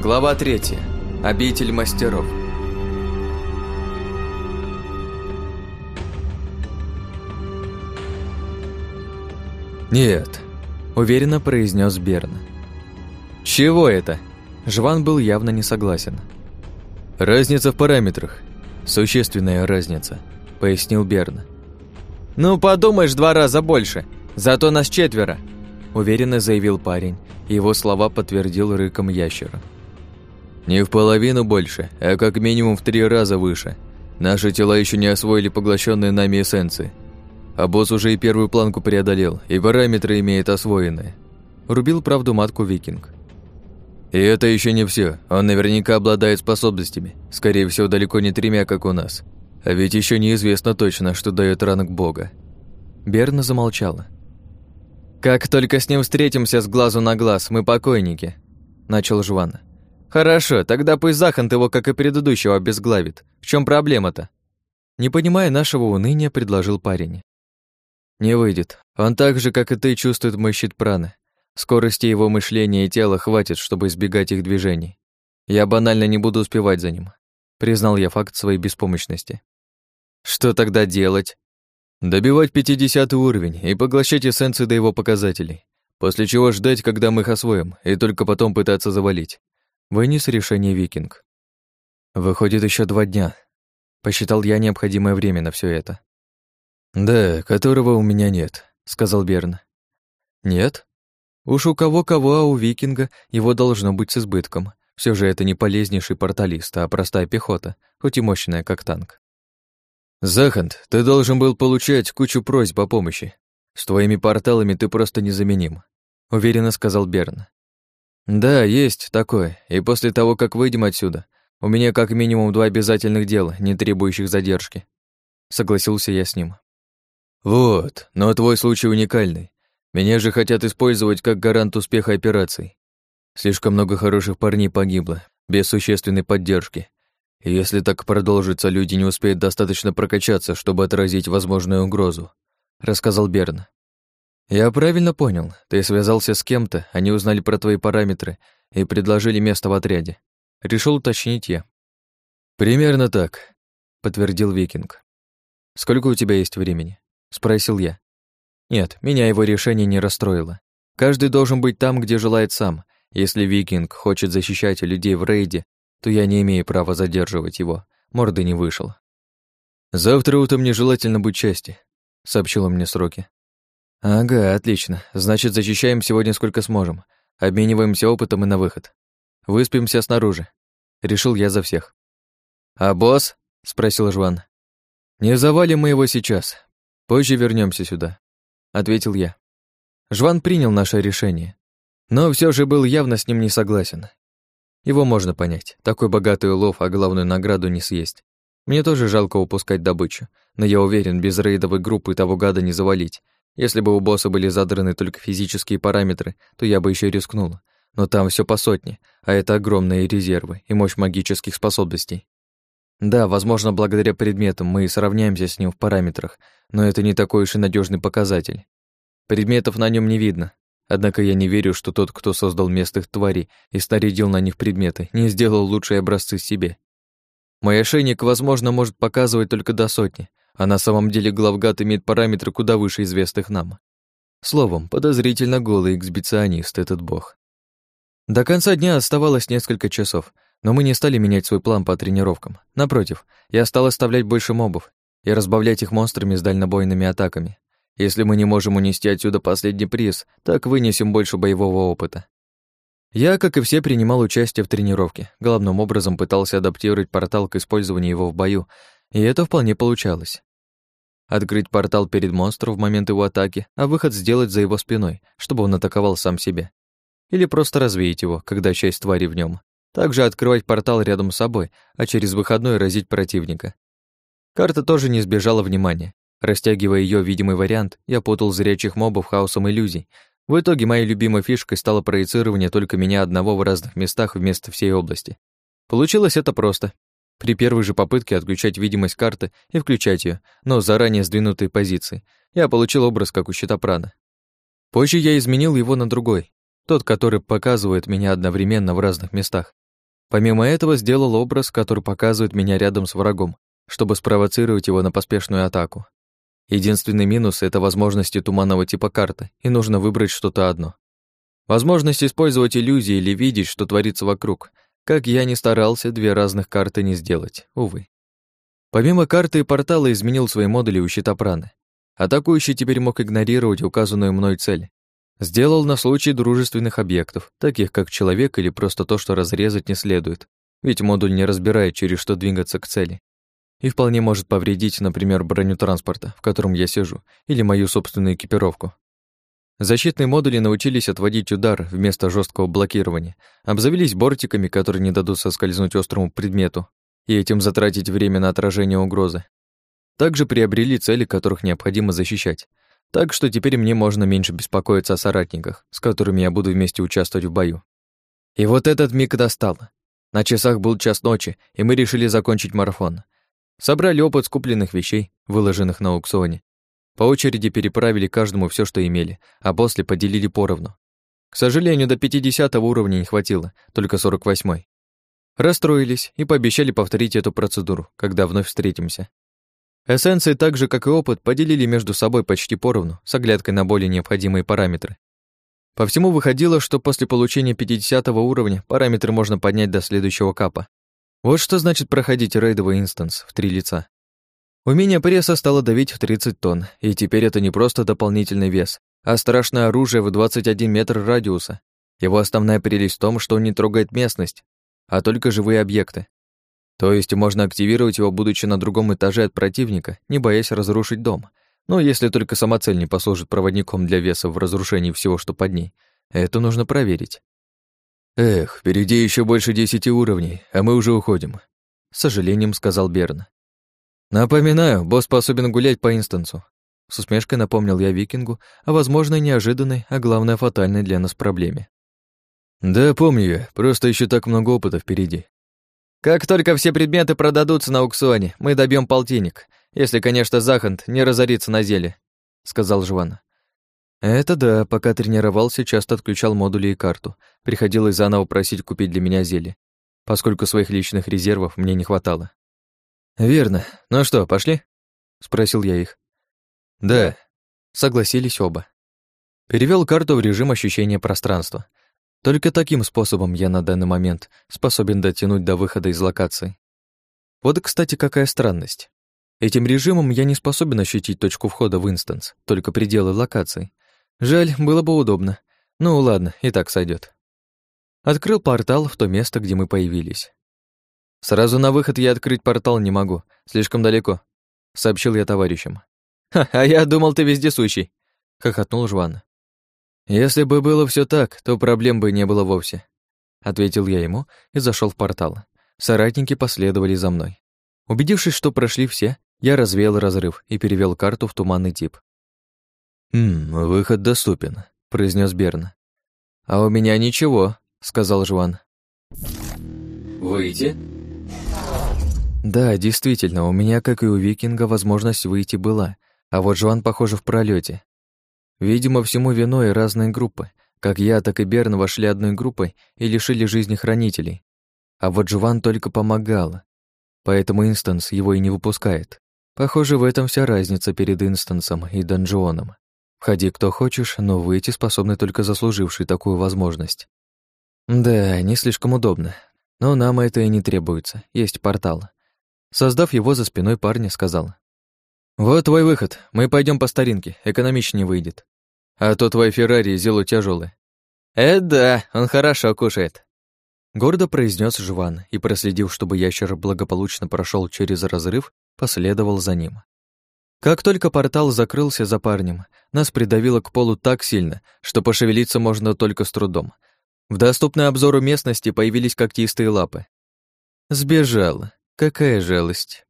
Глава 3. Обитель мастеров. «Нет», — уверенно произнес Берн. «Чего это?» Жван был явно не согласен. «Разница в параметрах. Существенная разница», — пояснил Берн. «Ну, подумаешь, два раза больше. Зато нас четверо», — уверенно заявил парень. Его слова подтвердил рыком ящера. «Не в половину больше, а как минимум в три раза выше. Наши тела еще не освоили поглощенные нами эссенции. А босс уже и первую планку преодолел, и параметры имеет освоенные. Рубил правду матку викинг. И это еще не все. Он наверняка обладает способностями. Скорее всего, далеко не тремя, как у нас. А ведь еще неизвестно точно, что дает ранг бога. Берна замолчала. «Как только с ним встретимся с глазу на глаз, мы покойники», — начал Жван. «Хорошо, тогда пусть Захант его, как и предыдущего, обезглавит. В чем проблема-то?» Не понимая нашего уныния, предложил парень. Не выйдет. Он так же, как и ты, чувствует мой щит праны. Скорости его мышления и тела хватит, чтобы избегать их движений. Я банально не буду успевать за ним. Признал я факт своей беспомощности. Что тогда делать? Добивать 50 уровень и поглощать эссенции до его показателей, после чего ждать, когда мы их освоим, и только потом пытаться завалить. Вынес решение викинг. Выходит еще два дня. Посчитал я необходимое время на все это. «Да, которого у меня нет», — сказал Берн. «Нет? Уж у кого-кого, а у викинга его должно быть с избытком. Все же это не полезнейший порталист, а простая пехота, хоть и мощная, как танк». «Захант, ты должен был получать кучу просьб о помощи. С твоими порталами ты просто незаменим», — уверенно сказал Берн. «Да, есть такое, и после того, как выйдем отсюда, у меня как минимум два обязательных дела, не требующих задержки», — согласился я с ним. «Вот, но твой случай уникальный. Меня же хотят использовать как гарант успеха операций. Слишком много хороших парней погибло, без существенной поддержки. И если так продолжится, люди не успеют достаточно прокачаться, чтобы отразить возможную угрозу», — рассказал Берн. «Я правильно понял. Ты связался с кем-то, они узнали про твои параметры и предложили место в отряде. Решил уточнить я». «Примерно так», — подтвердил Викинг. «Сколько у тебя есть времени?» — спросил я. Нет, меня его решение не расстроило. Каждый должен быть там, где желает сам. Если викинг хочет защищать людей в рейде, то я не имею права задерживать его. Морды не вышел. «Завтра утром нежелательно быть части», — сообщил мне сроки. «Ага, отлично. Значит, защищаем сегодня сколько сможем. Обмениваемся опытом и на выход. Выспимся снаружи». Решил я за всех. «А босс?» — спросил Жван. «Не завалим мы его сейчас. Позже вернемся сюда», — ответил я. Жван принял наше решение, но все же был явно с ним не согласен. Его можно понять. Такой богатый улов, а главную награду не съесть. Мне тоже жалко упускать добычу, но я уверен, без рейдовой группы того гада не завалить. Если бы у босса были задраны только физические параметры, то я бы еще рискнул. Но там все по сотне, а это огромные резервы и мощь магических способностей. Да, возможно, благодаря предметам мы и сравняемся с ним в параметрах, но это не такой уж и надежный показатель. Предметов на нем не видно. Однако я не верю, что тот, кто создал местных тварей и снарядил на них предметы, не сделал лучшие образцы себе. Мой ошейник, возможно, может показывать только до сотни, а на самом деле главгад имеет параметры куда выше известных нам. Словом, подозрительно голый эксбиционист этот бог. До конца дня оставалось несколько часов — но мы не стали менять свой план по тренировкам. Напротив, я стал оставлять больше мобов и разбавлять их монстрами с дальнобойными атаками. Если мы не можем унести отсюда последний приз, так вынесем больше боевого опыта. Я, как и все, принимал участие в тренировке. Главным образом пытался адаптировать портал к использованию его в бою, и это вполне получалось. Открыть портал перед монстром в момент его атаки, а выход сделать за его спиной, чтобы он атаковал сам себя. Или просто развеять его, когда часть твари в нем. Также открывать портал рядом с собой, а через выходной разить противника. Карта тоже не избежала внимания. Растягивая ее видимый вариант, я путал зрячих мобов хаосом иллюзий. В итоге моей любимой фишкой стало проецирование только меня одного в разных местах вместо всей области. Получилось это просто. При первой же попытке отключать видимость карты и включать ее, но заранее сдвинутой позиции, я получил образ, как у щита прана. Позже я изменил его на другой, тот, который показывает меня одновременно в разных местах, Помимо этого сделал образ, который показывает меня рядом с врагом, чтобы спровоцировать его на поспешную атаку. Единственный минус — это возможности туманного типа карты, и нужно выбрать что-то одно. Возможность использовать иллюзии или видеть, что творится вокруг. Как я не старался, две разных карты не сделать, увы. Помимо карты и портала изменил свои модули у щита праны. Атакующий теперь мог игнорировать указанную мной цель. Сделал на случай дружественных объектов, таких как человек или просто то, что разрезать не следует, ведь модуль не разбирает, через что двигаться к цели. И вполне может повредить, например, броню транспорта, в котором я сижу, или мою собственную экипировку. Защитные модули научились отводить удар вместо жесткого блокирования, обзавелись бортиками, которые не дадут соскользнуть острому предмету, и этим затратить время на отражение угрозы. Также приобрели цели, которых необходимо защищать. Так что теперь мне можно меньше беспокоиться о соратниках, с которыми я буду вместе участвовать в бою. И вот этот миг достал. На часах был час ночи, и мы решили закончить марафон. Собрали опыт с купленных вещей, выложенных на аукционе. По очереди переправили каждому все, что имели, а после поделили поровну. К сожалению, до 50 уровня не хватило, только 48-й. Расстроились и пообещали повторить эту процедуру, когда вновь встретимся. Эссенции, так же как и опыт, поделили между собой почти поровну, с оглядкой на более необходимые параметры. По всему выходило, что после получения 50 уровня параметры можно поднять до следующего капа. Вот что значит проходить рейдовый инстанс в три лица. Умение пресса стало давить в 30 тонн, и теперь это не просто дополнительный вес, а страшное оружие в 21 метр радиуса. Его основная прелесть в том, что он не трогает местность, а только живые объекты. То есть можно активировать его, будучи на другом этаже от противника, не боясь разрушить дом. Но если только сама цель не послужит проводником для веса в разрушении всего, что под ней. Это нужно проверить. «Эх, впереди еще больше десяти уровней, а мы уже уходим», — с сожалением сказал Берн. «Напоминаю, босс способен гулять по инстансу». С усмешкой напомнил я викингу о, возможно, неожиданной, а главное, фатальной для нас проблеме. «Да, помню я, просто еще так много опыта впереди. Как только все предметы продадутся на аукционе, мы добьем полтинник, если, конечно, Захант не разорится на зеле», — сказал Жван. «Это да, пока тренировался, часто отключал модули и карту. Приходилось заново просить купить для меня зелье, поскольку своих личных резервов мне не хватало». «Верно. Ну что, пошли?» — спросил я их. «Да», — согласились оба. Перевел карту в режим ощущения пространства. Только таким способом я на данный момент способен дотянуть до выхода из локации. Вот, кстати, какая странность. Этим режимом я не способен ощутить точку входа в инстанс, только пределы локации. Жаль, было бы удобно. Ну ладно, и так сойдет. Открыл портал в то место, где мы появились. Сразу на выход я открыть портал не могу, слишком далеко, сообщил я товарищам. «Ха, а я думал, ты вездесущий», — хохотнул Жван. «Если бы было все так, то проблем бы не было вовсе», — ответил я ему и зашел в портал. Соратники последовали за мной. Убедившись, что прошли все, я развеял разрыв и перевел карту в туманный тип. «Хм, выход доступен», — произнес Берн. «А у меня ничего», — сказал Жван. «Выйти?» Да, действительно, у меня, как и у викинга, возможность выйти была, а вот Жван, похоже, в пролете. Видимо, всему виной разные группы. Как я, так и Берн вошли одной группой и лишили жизни хранителей. А вот Жван только помогал. Поэтому инстанс его и не выпускает. Похоже, в этом вся разница перед инстансом и донжоном. Входи кто хочешь, но выйти способны только заслуживший такую возможность. Да, не слишком удобно. Но нам это и не требуется. Есть портал. Создав его за спиной парня, сказал. «Вот твой выход. Мы пойдем по старинке. Экономичнее выйдет. А то твой Феррари зело тяжелый. «Э, да, он хорошо кушает», — гордо произнес Жван и, проследив, чтобы ящер благополучно прошел через разрыв, последовал за ним. Как только портал закрылся за парнем, нас придавило к полу так сильно, что пошевелиться можно только с трудом. В доступной обзору местности появились когтистые лапы. Сбежал. Какая жалость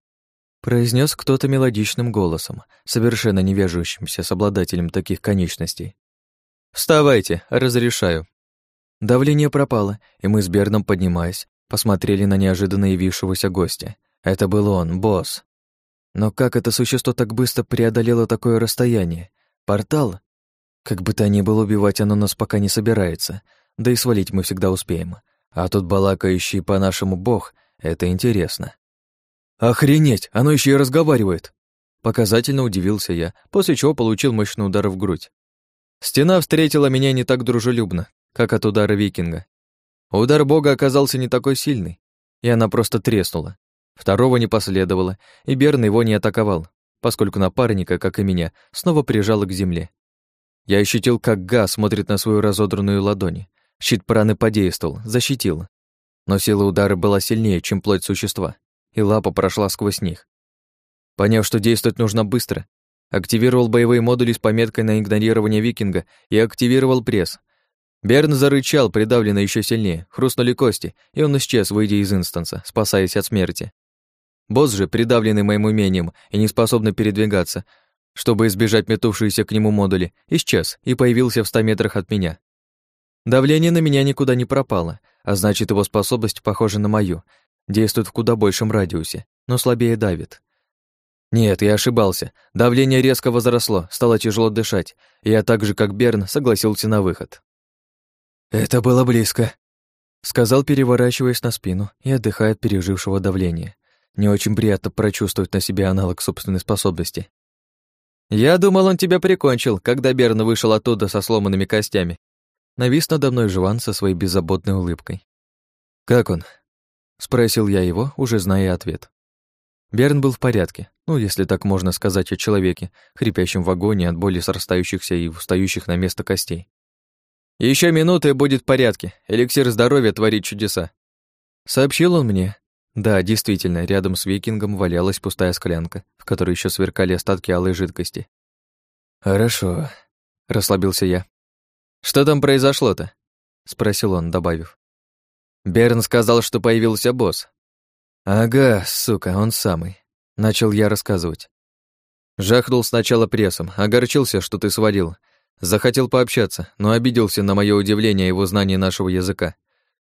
произнес кто-то мелодичным голосом, совершенно не вяжущимся с обладателем таких конечностей. «Вставайте, разрешаю». Давление пропало, и мы с Берном, поднимаясь, посмотрели на неожиданно явившегося гостя. Это был он, босс. Но как это существо так быстро преодолело такое расстояние? Портал? Как бы то ни было, убивать оно нас пока не собирается, да и свалить мы всегда успеем. А тут балакающий по-нашему бог — это интересно. «Охренеть, оно еще и разговаривает!» Показательно удивился я, после чего получил мощный удар в грудь. Стена встретила меня не так дружелюбно, как от удара викинга. Удар бога оказался не такой сильный, и она просто треснула. Второго не последовало, и Берн его не атаковал, поскольку напарника, как и меня, снова прижало к земле. Я ощутил, как Га смотрит на свою разодранную ладонь. Щит праны подействовал, защитил. Но сила удара была сильнее, чем плоть существа, и лапа прошла сквозь них. Поняв, что действовать нужно быстро, активировал боевые модули с пометкой на игнорирование викинга и активировал пресс. Берн зарычал, придавленный еще сильнее, хрустнули кости, и он исчез, выйдя из инстанса, спасаясь от смерти. Босс же, придавленный моим умением и не способный передвигаться, чтобы избежать метувшиеся к нему модули, исчез и появился в ста метрах от меня. Давление на меня никуда не пропало, а значит, его способность похожа на мою, действует в куда большем радиусе, но слабее давит. Нет, я ошибался. Давление резко возросло, стало тяжело дышать, я так же, как Берн, согласился на выход. «Это было близко», — сказал, переворачиваясь на спину и отдыхая от пережившего давления. Не очень приятно прочувствовать на себе аналог собственной способности. «Я думал, он тебя прикончил, когда Берн вышел оттуда со сломанными костями». Навис надо мной Жван со своей беззаботной улыбкой. «Как он?» — спросил я его, уже зная ответ. Берн был в порядке, ну, если так можно сказать о человеке, хрипящем в вагоне от боли срастающихся и устающих на место костей. Еще минута и будет в порядке. Эликсир здоровья творит чудеса», — сообщил он мне, да, действительно, рядом с викингом валялась пустая склянка, в которой еще сверкали остатки алой жидкости. «Хорошо», — расслабился я. «Что там произошло-то?» — спросил он, добавив. Берн сказал, что появился босс. «Ага, сука, он самый», — начал я рассказывать. Жахнул сначала прессом, огорчился, что ты сводил. Захотел пообщаться, но обиделся на мое удивление его знания нашего языка.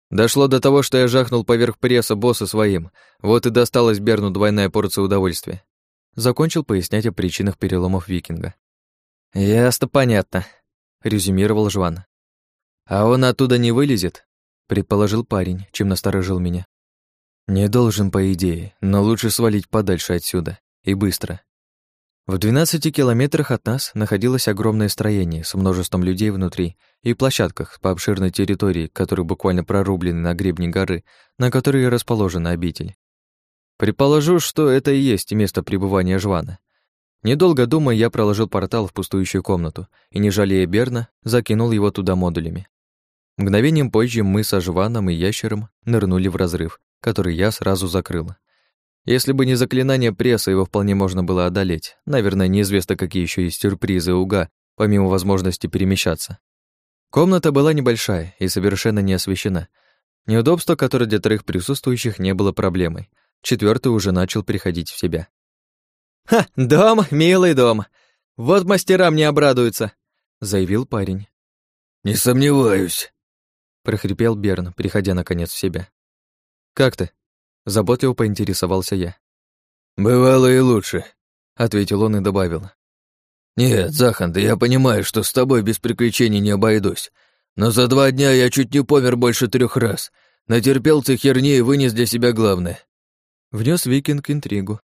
Дошло до того, что я жахнул поверх пресса босса своим, вот и досталась Берну двойная порция удовольствия. Закончил пояснять о причинах переломов викинга. «Ясно, понятно», — резюмировал Жван. «А он оттуда не вылезет?» — предположил парень, чем насторожил меня. «Не должен, по идее, но лучше свалить подальше отсюда. И быстро. В 12 километрах от нас находилось огромное строение с множеством людей внутри и площадках по обширной территории, которые буквально прорублены на гребне горы, на которой расположена обитель. Предположу, что это и есть место пребывания Жвана. Недолго думая, я проложил портал в пустующую комнату и, не жалея Берна, закинул его туда модулями. Мгновением позже мы со Жваном и Ящером нырнули в разрыв, который я сразу закрыл. Если бы не заклинание пресса, его вполне можно было одолеть. Наверное, неизвестно, какие еще есть сюрпризы у Га, помимо возможности перемещаться. Комната была небольшая и совершенно не освещена. Неудобство, которое для трых присутствующих не было проблемой. Четвертый уже начал приходить в себя. «Ха, дом, милый дом! Вот мастера мне обрадуются!» — заявил парень. «Не сомневаюсь», — прохрипел Берн, приходя наконец в себя. «Как ты?» Заботливо поинтересовался я. «Бывало и лучше», — ответил он и добавил. «Нет, Захан, да я понимаю, что с тобой без приключений не обойдусь. Но за два дня я чуть не помер больше трех раз. Натерпелся херни и вынес для себя главное». Внес викинг интригу.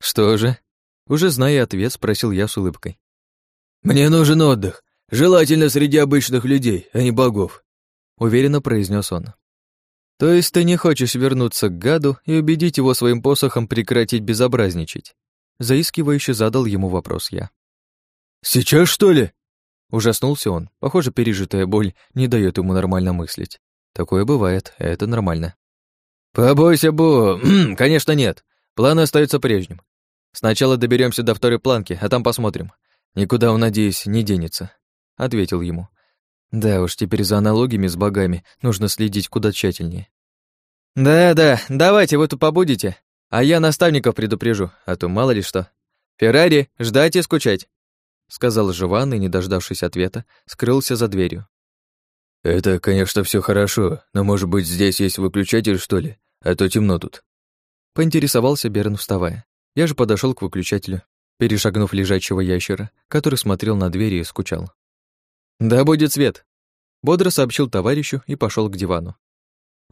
«Что же?» Уже зная ответ, спросил я с улыбкой. «Мне нужен отдых. Желательно среди обычных людей, а не богов», — уверенно произнес он. То есть ты не хочешь вернуться к гаду и убедить его своим посохом прекратить безобразничать? Заискивающе задал ему вопрос я. Сейчас, что ли? Ужаснулся он. Похоже, пережитая боль не дает ему нормально мыслить. Такое бывает, это нормально. Побойся, Бо. Конечно, нет. План остается прежним. Сначала доберемся до второй планки, а там посмотрим. Никуда он, надеюсь, не денется, ответил ему. Да уж, теперь за аналогиями с богами нужно следить куда тщательнее. Да-да, давайте вы тут побудете, а я наставников предупрежу, а то мало ли что. Феррари, ждать и скучать, сказал Живан и, не дождавшись ответа, скрылся за дверью. Это, конечно, все хорошо, но, может быть, здесь есть выключатель, что ли? А то темно тут. Поинтересовался Берн, вставая. Я же подошел к выключателю, перешагнув лежачего ящера, который смотрел на двери и скучал. «Да будет свет», — бодро сообщил товарищу и пошел к дивану.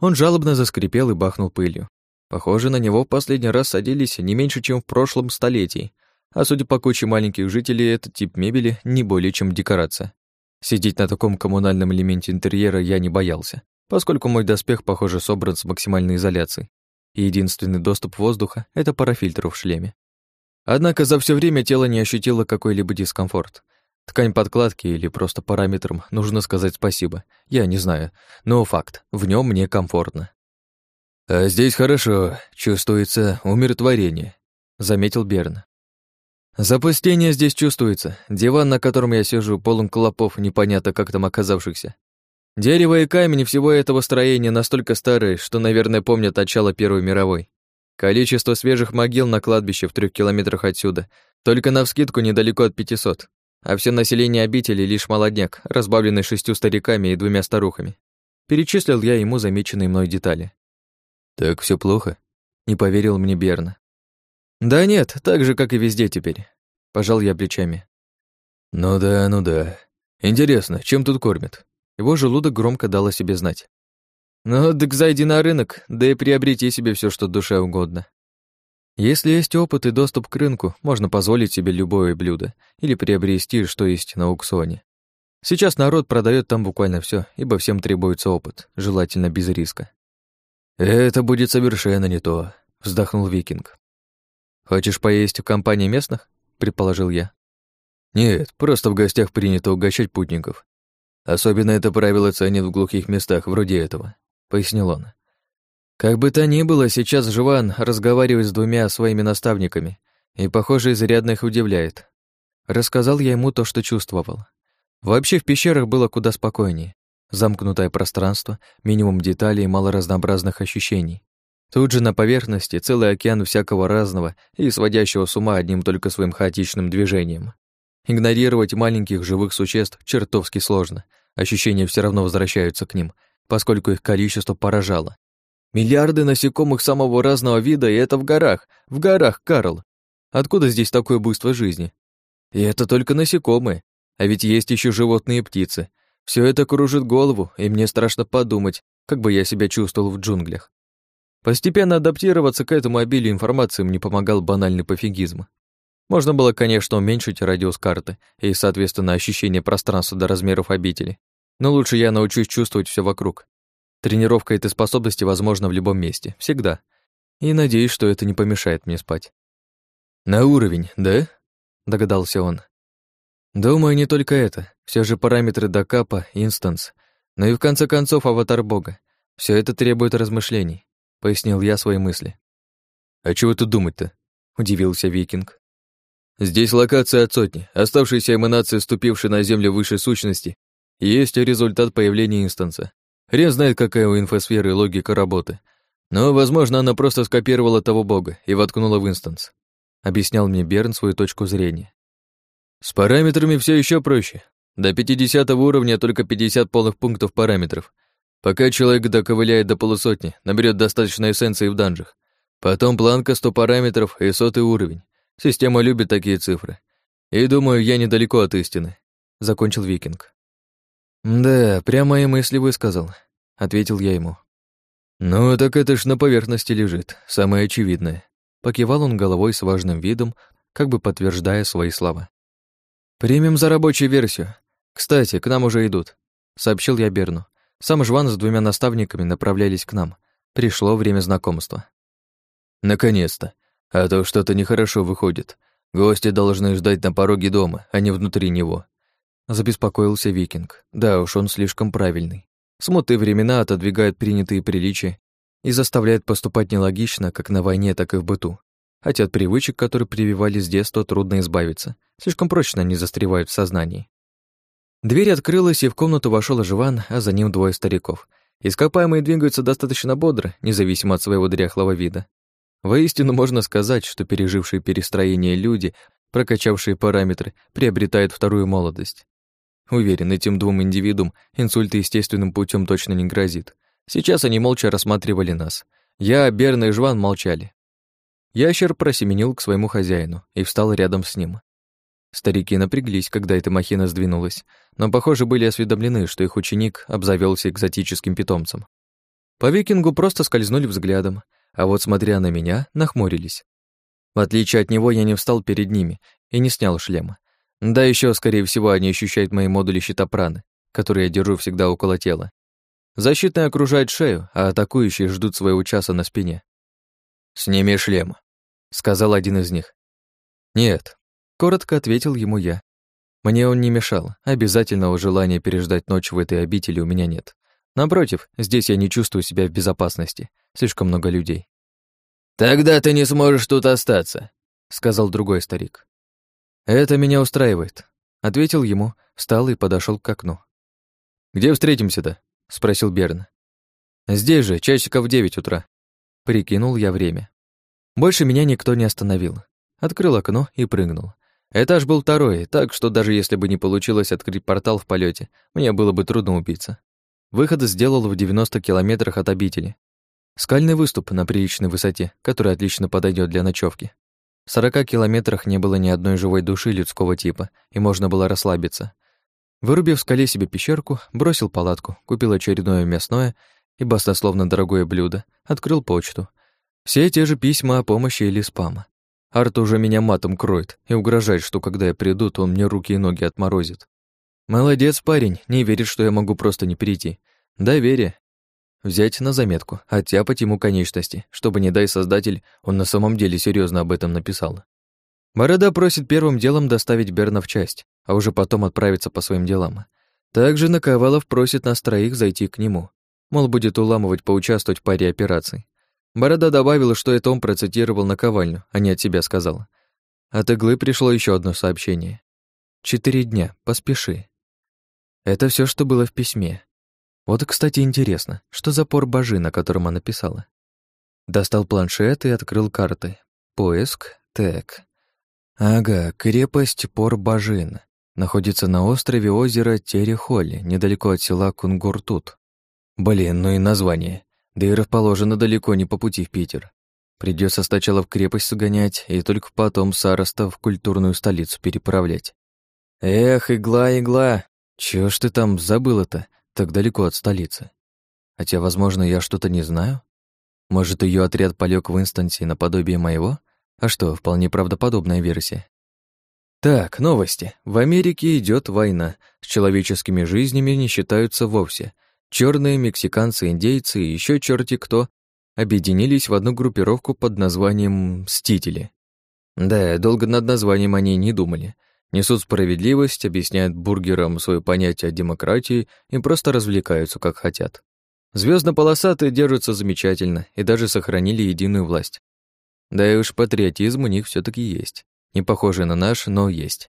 Он жалобно заскрипел и бахнул пылью. Похоже, на него в последний раз садились не меньше, чем в прошлом столетии, а судя по куче маленьких жителей, этот тип мебели не более чем декорация. Сидеть на таком коммунальном элементе интерьера я не боялся, поскольку мой доспех, похоже, собран с максимальной изоляцией, единственный доступ воздуха — это парафильтр в шлеме. Однако за все время тело не ощутило какой-либо дискомфорт. Ткань подкладки или просто параметрам нужно сказать спасибо. Я не знаю, но факт, в нем мне комфортно. «А здесь хорошо, чувствуется умиротворение», — заметил Берн. «Запустение здесь чувствуется. Диван, на котором я сижу, полон клопов, непонятно как там оказавшихся. Дерево и камень всего этого строения настолько старые, что, наверное, помнят начало Первой мировой. Количество свежих могил на кладбище в трех километрах отсюда только навскидку недалеко от 500, а все население обители лишь молодняк, разбавленный шестью стариками и двумя старухами. Перечислил я ему замеченные мной детали. «Так все плохо?» — не поверил мне Берна. «Да нет, так же, как и везде теперь», — пожал я плечами. «Ну да, ну да. Интересно, чем тут кормят?» Его желудок громко дал о себе знать. «Ну, так зайди на рынок, да и приобрети себе все, что душе угодно. Если есть опыт и доступ к рынку, можно позволить себе любое блюдо или приобрести, что есть на аукционе. Сейчас народ продает там буквально все, ибо всем требуется опыт, желательно без риска. «Это будет совершенно не то», — вздохнул Викинг. «Хочешь поесть в компании местных?» — предположил я. «Нет, просто в гостях принято угощать путников. Особенно это правило ценят в глухих местах, вроде этого», — пояснил он. Как бы то ни было, сейчас Жван разговаривает с двумя своими наставниками, и, похоже, изрядно их удивляет. Рассказал я ему то, что чувствовал. Вообще в пещерах было куда спокойнее. Замкнутое пространство, минимум деталей и мало разнообразных ощущений. Тут же на поверхности целый океан всякого разного и сводящего с ума одним только своим хаотичным движением. Игнорировать маленьких живых существ чертовски сложно. Ощущения все равно возвращаются к ним, поскольку их количество поражало. Миллиарды насекомых самого разного вида, и это в горах. В горах, Карл. Откуда здесь такое буйство жизни? И это только насекомые. А ведь есть еще животные и птицы. Все это кружит голову, и мне страшно подумать, как бы я себя чувствовал в джунглях. Постепенно адаптироваться к этому обилию информации мне помогал банальный пофигизм. Можно было, конечно, уменьшить радиус карты и, соответственно, ощущение пространства до размеров обители. Но лучше я научусь чувствовать все вокруг. Тренировка этой способности возможна в любом месте, всегда. И надеюсь, что это не помешает мне спать. «На уровень, да?» — догадался он. Думаю, не только это. Все же параметры докапа, инстанс. Но и в конце концов аватар бога. Все это требует размышлений, пояснил я свои мысли. А чего тут думать-то? Удивился викинг. Здесь локация от сотни, оставшиеся эманации, ступившие на землю выше сущности, есть результат появления инстанса. Хрен знает, какая у инфосферы логика работы. Но, возможно, она просто скопировала того бога и воткнула в инстанс. Объяснял мне Берн свою точку зрения. С параметрами все еще проще. До 50 уровня только 50 полных пунктов параметров. Пока человек доковыляет до полусотни, наберет достаточно эссенции в данжах. Потом планка 100 параметров и сотый уровень. Система любит такие цифры. И думаю, я недалеко от истины. Закончил Викинг. Да, прямо и мысли высказал, ответил я ему. Ну, так это ж на поверхности лежит, самое очевидное. Покивал он головой с важным видом, как бы подтверждая свои слова. «Примем за рабочую версию. Кстати, к нам уже идут», — сообщил я Берну. Сам Жван с двумя наставниками направлялись к нам. Пришло время знакомства. «Наконец-то. А то что-то нехорошо выходит. Гости должны ждать на пороге дома, а не внутри него». Забеспокоился Викинг. Да уж, он слишком правильный. Смутые времена отодвигают принятые приличия и заставляют поступать нелогично как на войне, так и в быту. Хотя от привычек, которые прививали с детства, трудно избавиться. Слишком прочно они застревают в сознании. Дверь открылась, и в комнату вошел Живан, а за ним двое стариков. Ископаемые двигаются достаточно бодро, независимо от своего дряхлого вида. Воистину можно сказать, что пережившие перестроение люди, прокачавшие параметры, приобретают вторую молодость. Уверен, этим двум индивидуум инсульт естественным путем точно не грозит. Сейчас они молча рассматривали нас. Я, Берна и Жван молчали. Ящер просеменил к своему хозяину и встал рядом с ним. Старики напряглись, когда эта махина сдвинулась, но, похоже, были осведомлены, что их ученик обзавелся экзотическим питомцем. По викингу просто скользнули взглядом, а вот смотря на меня, нахмурились. В отличие от него, я не встал перед ними и не снял шлема. Да еще, скорее всего, они ощущают мои модули щита праны, которые я держу всегда около тела. Защитный окружает шею, а атакующие ждут своего часа на спине. «Сними шлем», — сказал один из них. «Нет», — коротко ответил ему я. Мне он не мешал, обязательного желания переждать ночь в этой обители у меня нет. Напротив, здесь я не чувствую себя в безопасности, слишком много людей. «Тогда ты не сможешь тут остаться», — сказал другой старик. «Это меня устраивает», — ответил ему, встал и подошел к окну. «Где встретимся-то?» — спросил Берн. «Здесь же, часиков девять утра». Прикинул я время. Больше меня никто не остановил. Открыл окно и прыгнул. Этаж был второй, так что даже если бы не получилось открыть портал в полете, мне было бы трудно убиться. Выход сделал в 90 километрах от обители. Скальный выступ на приличной высоте, который отлично подойдет для ночевки. В 40 километрах не было ни одной живой души людского типа, и можно было расслабиться. Вырубив в скале себе пещерку, бросил палатку, купил очередное мясное и баснословно дорогое блюдо, открыл почту. Все те же письма о помощи или спама. Арт уже меня матом кроет и угрожает, что когда я приду, то он мне руки и ноги отморозит. Молодец парень, не верит, что я могу просто не перейти. Доверие. Взять на заметку, оттяпать ему конечности, чтобы, не дай создатель, он на самом деле серьезно об этом написал. Борода просит первым делом доставить Берна в часть, а уже потом отправиться по своим делам. Также Наковалов просит нас троих зайти к нему. Мол, будет уламывать поучаствовать в паре операций. Борода добавила, что это он процитировал наковальню, а не от себя сказал. От иглы пришло еще одно сообщение. «Четыре дня, поспеши». Это все, что было в письме. Вот, кстати, интересно, что за пор божи, на котором она писала? Достал планшет и открыл карты. Поиск, тег. Ага, крепость Пор-Бажин. Находится на острове озера Терехоли, недалеко от села Кунгуртут. Блин, ну и название. Да и расположено далеко не по пути в Питер. Придется сначала в крепость сгонять, и только потом Сароста в культурную столицу переправлять. Эх, игла, игла, чего ж ты там забыла-то, так далеко от столицы? Хотя, возможно, я что-то не знаю? Может, ее отряд полег в инстансе наподобие моего? А что, вполне правдоподобная версия. Так, новости. В Америке идет война. С человеческими жизнями не считаются вовсе. Черные, мексиканцы, индейцы и еще черти кто объединились в одну группировку под названием «Мстители». Да, долго над названием они не думали. Несут справедливость, объясняют бургерам свое понятие о демократии и просто развлекаются, как хотят. Звездно-полосатые держатся замечательно и даже сохранили единую власть. Да и уж патриотизм у них все таки есть. Не похожий на наш, но есть.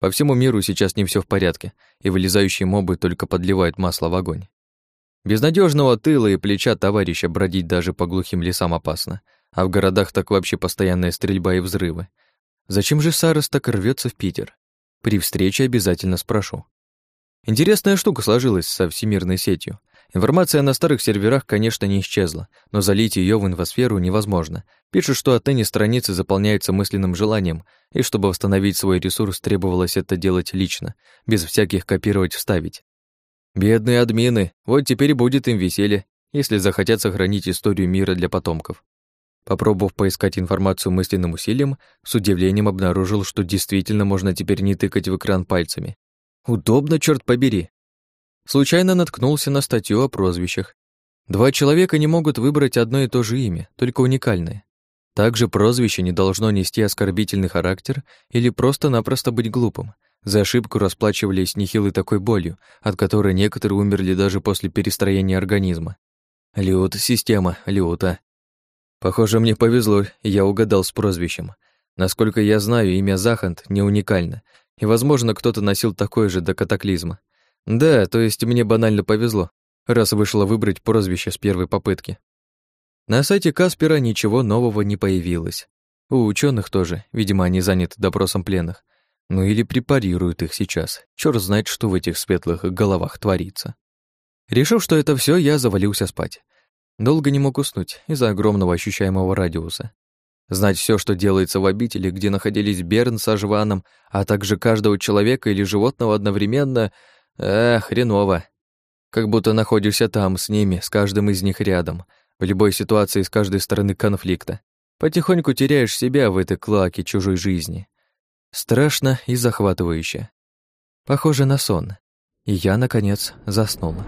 По всему миру сейчас не все в порядке, и вылезающие мобы только подливают масло в огонь. Безнадежного тыла и плеча товарища бродить даже по глухим лесам опасно, а в городах так вообще постоянная стрельба и взрывы. Зачем же Сарас так рвется в Питер? При встрече обязательно спрошу. Интересная штука сложилась со всемирной сетью. Информация на старых серверах, конечно, не исчезла, но залить ее в инфосферу невозможно. Пишут, что отныне страницы заполняются мысленным желанием, и чтобы восстановить свой ресурс, требовалось это делать лично, без всяких копировать-вставить. Бедные админы, вот теперь будет им веселье, если захотят сохранить историю мира для потомков. Попробовав поискать информацию мысленным усилием, с удивлением обнаружил, что действительно можно теперь не тыкать в экран пальцами. Удобно, черт побери случайно наткнулся на статью о прозвищах. Два человека не могут выбрать одно и то же имя, только уникальное. Также прозвище не должно нести оскорбительный характер или просто-напросто быть глупым. За ошибку расплачивались нехилой такой болью, от которой некоторые умерли даже после перестроения организма. Лют, система, люта. Похоже, мне повезло, я угадал с прозвищем. Насколько я знаю, имя Захант не уникально, и, возможно, кто-то носил такое же до катаклизма. Да, то есть мне банально повезло, раз вышло выбрать прозвище с первой попытки. На сайте Каспера ничего нового не появилось. У ученых тоже, видимо, они заняты допросом пленных. Ну или препарируют их сейчас. Чёрт знает, что в этих светлых головах творится. Решив, что это все, я завалился спать. Долго не мог уснуть из-за огромного ощущаемого радиуса. Знать все, что делается в обители, где находились Берн со Жваном, а также каждого человека или животного одновременно — Эх, хреново. как будто находишься там, с ними, с каждым из них рядом, в любой ситуации с каждой стороны конфликта. Потихоньку теряешь себя в этой клаке чужой жизни. Страшно и захватывающе. Похоже на сон. И я, наконец, заснула.